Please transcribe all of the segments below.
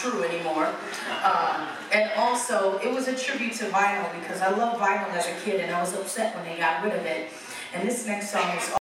true anymore. Uh, and also, it was a tribute to vinyl because I loved vinyl as a kid and I was upset when they got rid of it. And this next song is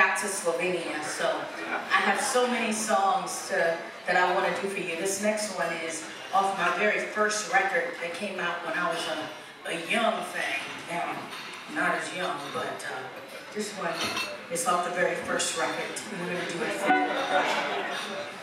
got to Slovenia. So I have so many songs to, that I want to do for you. This next one is off my very first record that came out when I was a, a young thing. Now, not as young, but uh, this one is off the very first record. We're going to do it for you.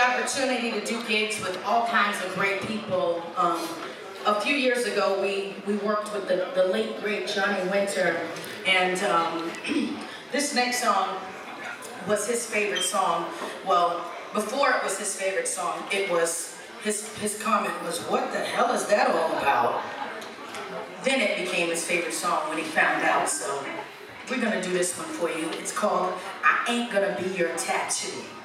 Opportunity to do gigs with all kinds of great people. Um, a few years ago, we we worked with the, the late great Johnny Winter, and um, this next song was his favorite song. Well, before it was his favorite song, it was his his comment was, "What the hell is that all about?" Then it became his favorite song when he found out. So we're gonna do this one for you. It's called "I Ain't Gonna Be Your Tattoo."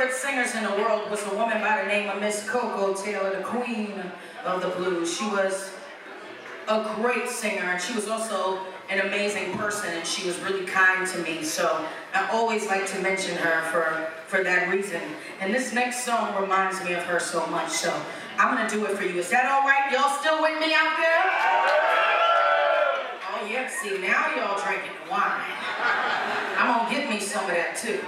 Favorite singers in the world was a woman by the name of Miss Koko Taylor, the queen of the blues. She was a great singer and she was also an amazing person and she was really kind to me. So I always like to mention her for, for that reason. And this next song reminds me of her so much. So I'm gonna do it for you. Is that all right? Y'all still with me out there? Oh yeah, see now y'all drinking wine. I'm gonna get me some of that too.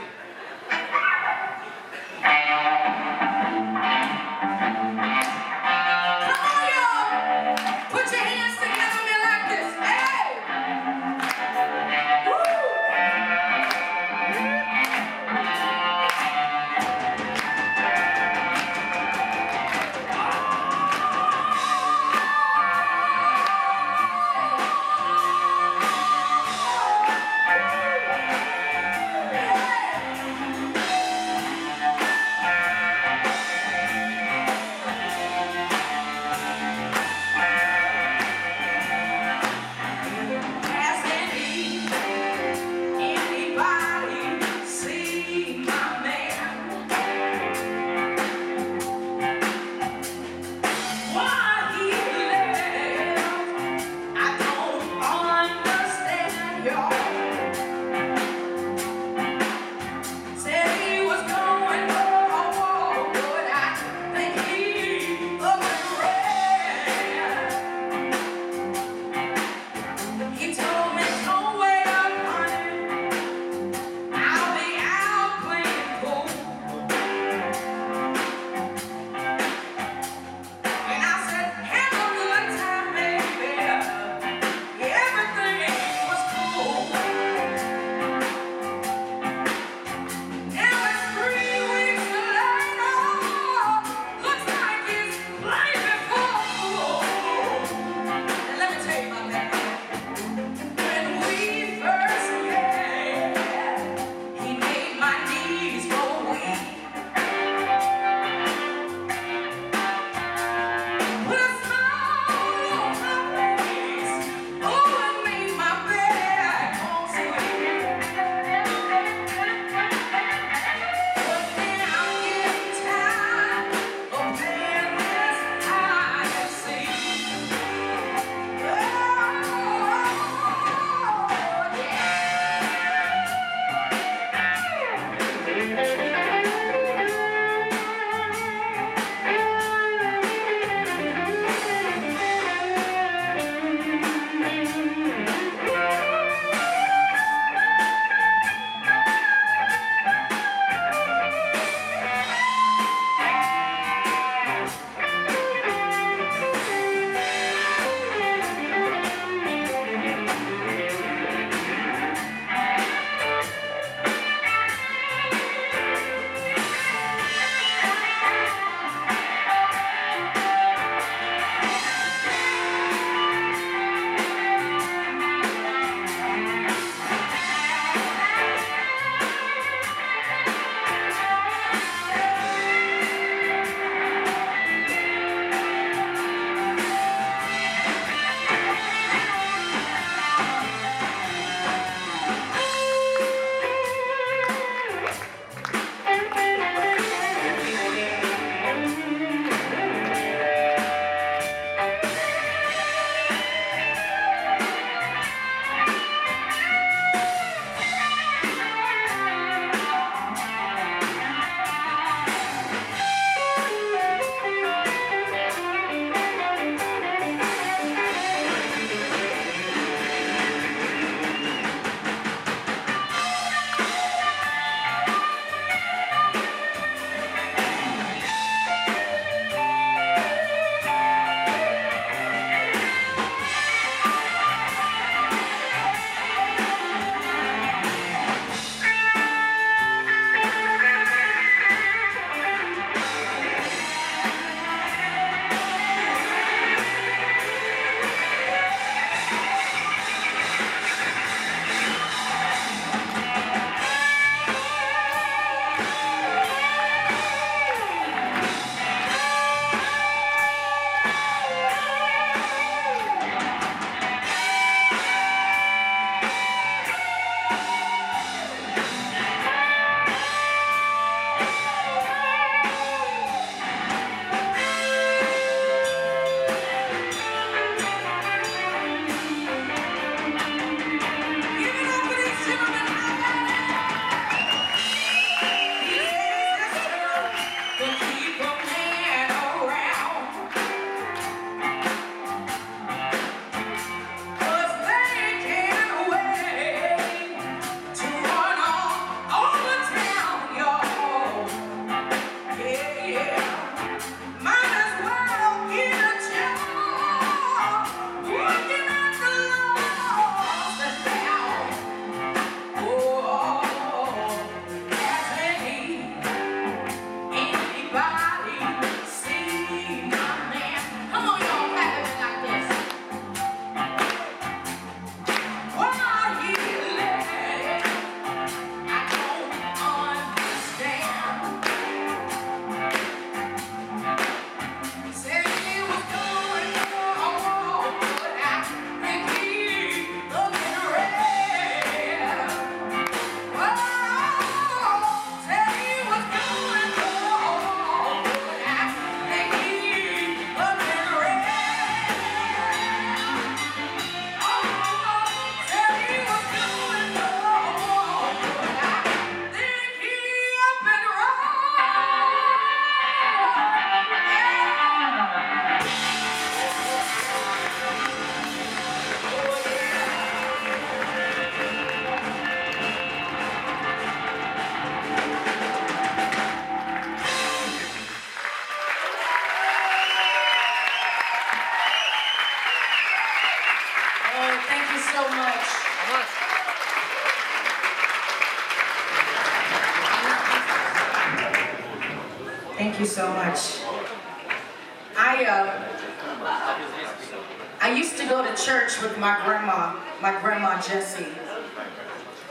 Grandma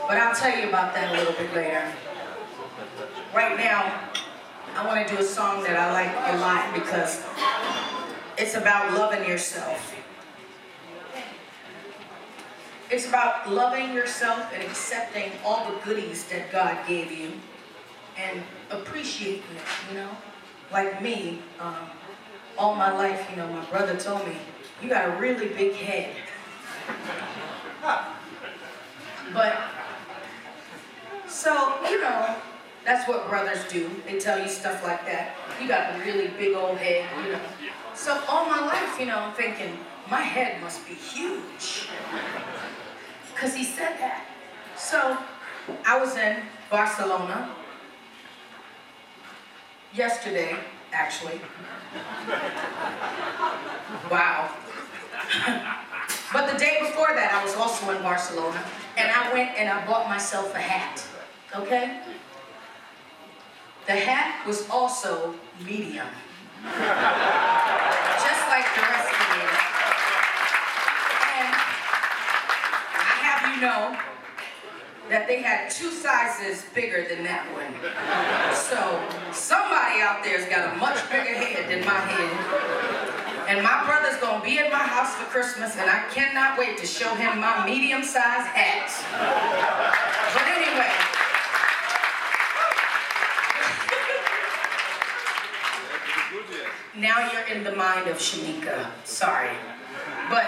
But I'll tell you about that a little bit later. Right now, I want to do a song that I like a lot because it's about loving yourself. It's about loving yourself and accepting all the goodies that God gave you and appreciating it, you know? Like me, um, all my life, you know, my brother told me, you got a really big head. But, so, you know, that's what brothers do. They tell you stuff like that. You got a really big old head, you know. So all my life, you know, I'm thinking, my head must be huge. Because he said that. So I was in Barcelona yesterday, actually. Wow. but the day before that, I was also in Barcelona, and I went and I bought myself a hat, okay? The hat was also medium. Just like the rest of you. And I have you know that they had two sizes bigger than that one. So somebody out there's got a much bigger head than my head. And my brother's gonna be at my house for Christmas and I cannot wait to show him my medium-sized hat. But anyway. Now you're in the mind of Shemekia. Sorry. But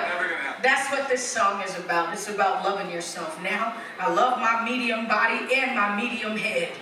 that's what this song is about. It's about loving yourself. Now, I love my medium body and my medium head.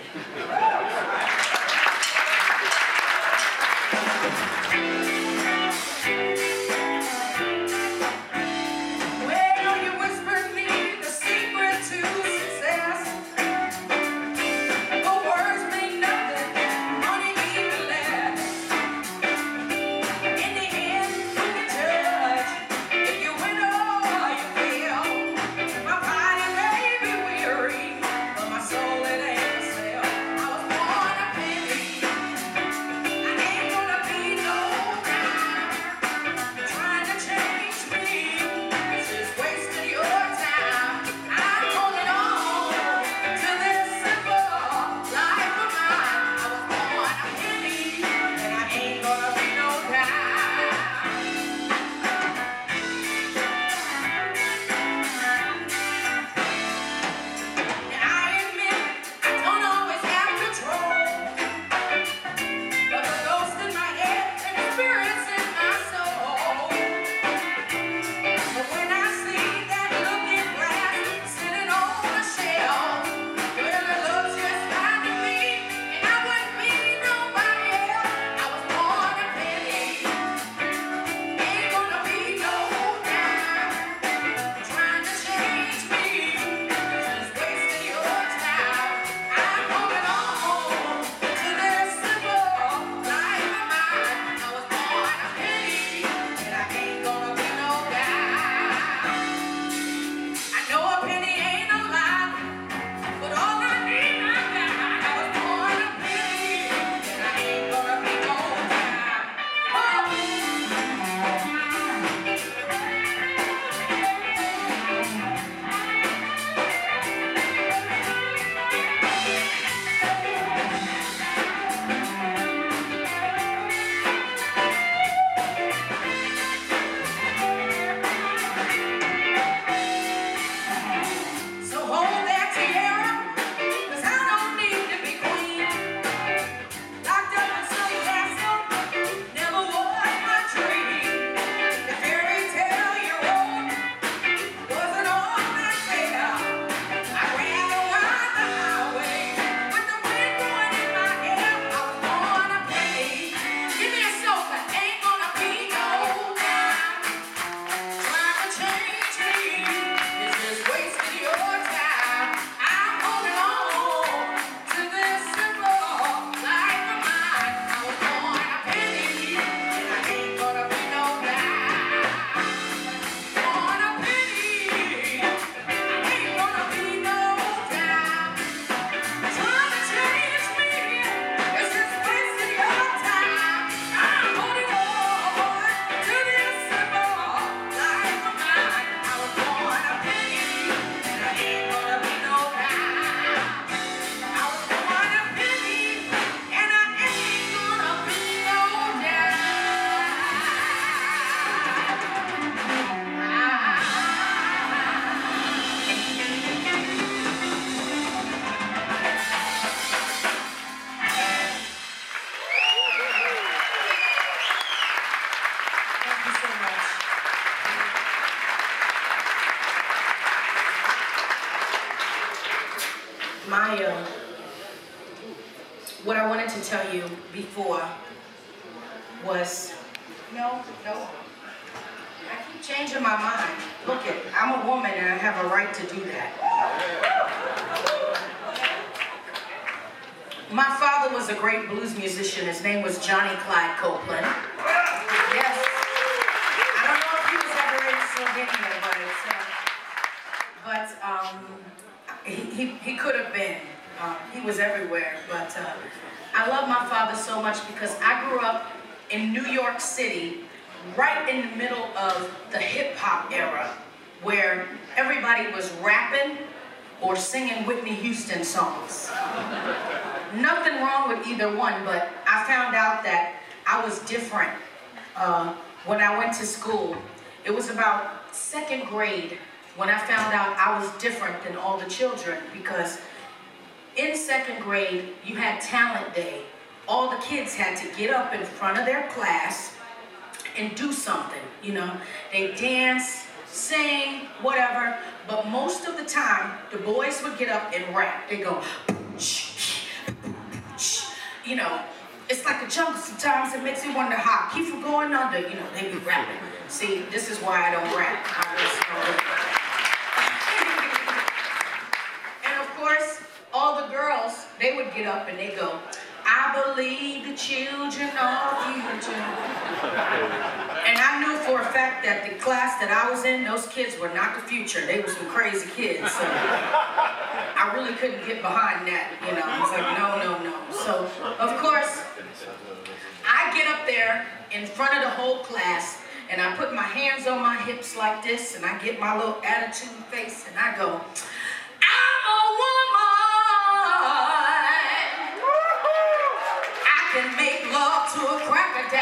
My, uh, what I wanted to tell you before was, no, no. I keep changing my mind. Look it, I'm a woman and I have a right to do that. My father was a great blues musician. His name was Johnny Clyde Copeland. Yes. I don't know if he was ever in Slovenia, but, uh, but um, he, he, could have been. Uh, he was everywhere. But uh, I love my father so much because I grew up in New York City, right in the middle of the hip hop era, where everybody was rapping or singing Whitney Houston songs. Nothing wrong with either one, but I found out that I was different uh, when I went to school. It was about second grade when I found out I was different than all the children because in second grade, you had talent day. All the kids had to get up in front of their class and do something, you know. They dance, sing, whatever, but most of the time, the boys would get up and rap. They go, you know, it's like a jungle sometimes. It makes me wonder how keep from going under, you know, they be rapping. See, this is why I don't rap. I all the girls, they would get up and they go, I believe the children are future. and I knew for a fact that the class that I was in, those kids were not the future. They were some crazy kids. So I really couldn't get behind that, you know. I was like, no, no, no. So, of course, I get up there in front of the whole class and I put my hands on my hips like this and I get my little attitude face and I go, to a crocodile.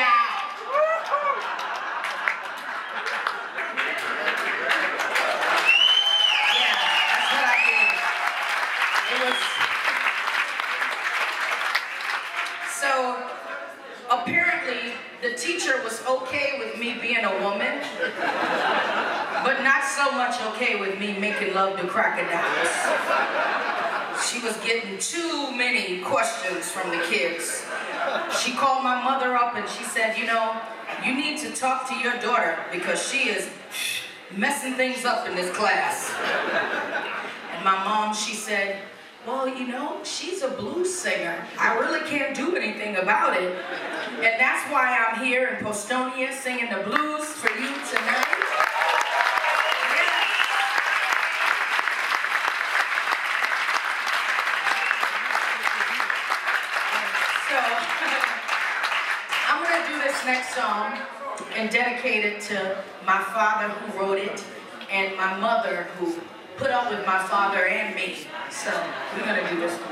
so apparently the teacher was okay with me being a woman, but not so much okay with me making love to crocodiles. She was getting too many questions from the kids. She called my mother up and she said, you know, you need to talk to your daughter because she is messing things up in this class. And my mom, she said, well, you know, she's a blues singer. I really can't do anything about it. And that's why I'm here in Postojna singing the blues for you tonight. Next song and dedicate it to my father who wrote it and my mother who put up with my father and me. So we're gonna do this one.